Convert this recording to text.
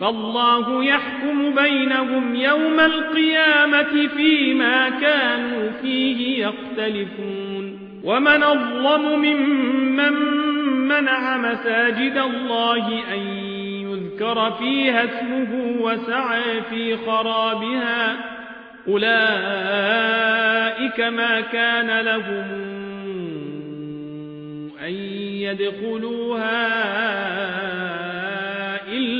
فالله يحكم بينهم يوم القيامة فيما كانوا فيه يختلفون. ومن الظلم ممن منع مساجد الله أن يذكر فيها اسمه وسعى في خرابها. أولئك ما كان لهم أن يدخلوها